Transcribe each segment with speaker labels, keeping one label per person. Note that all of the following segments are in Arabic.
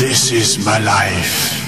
Speaker 1: This is my life.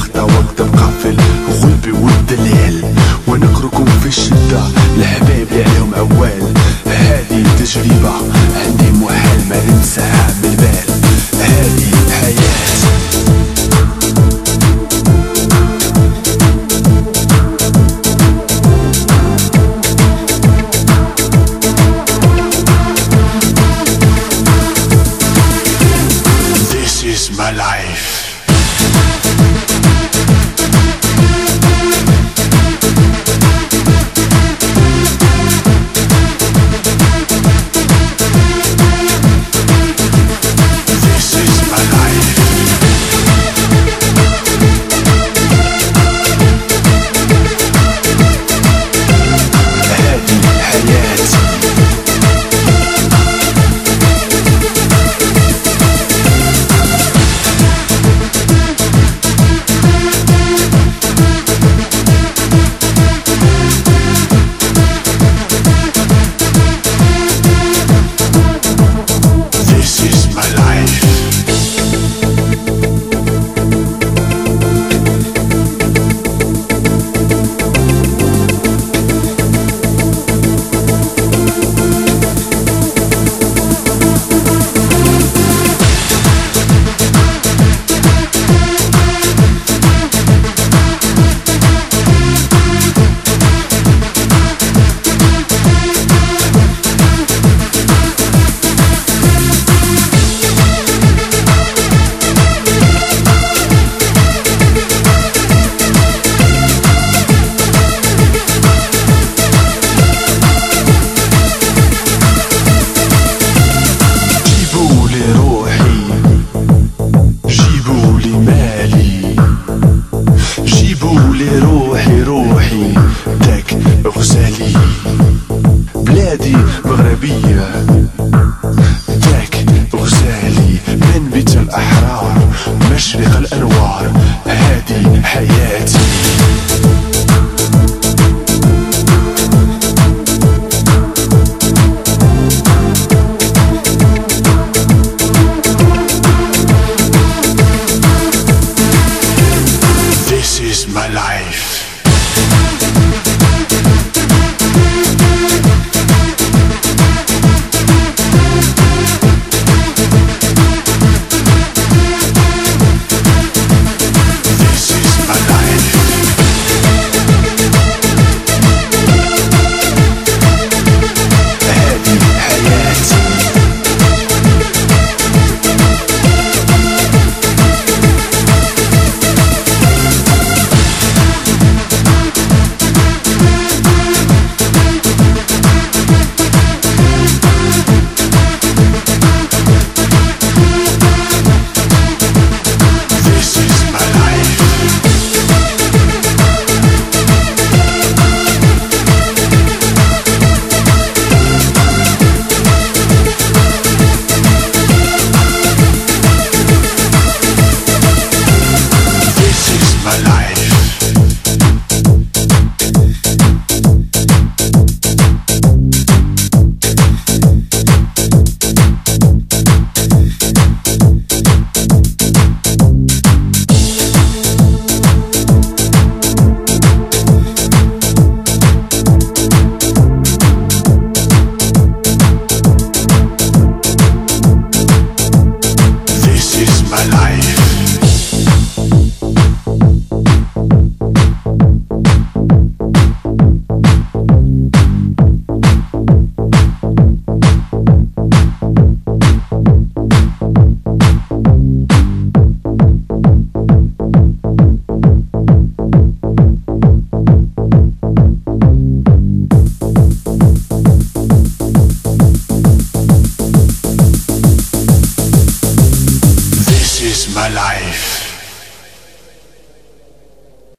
Speaker 1: اليخت وقت مقفل غلبي والدلال ونكركم في الشدة الهبال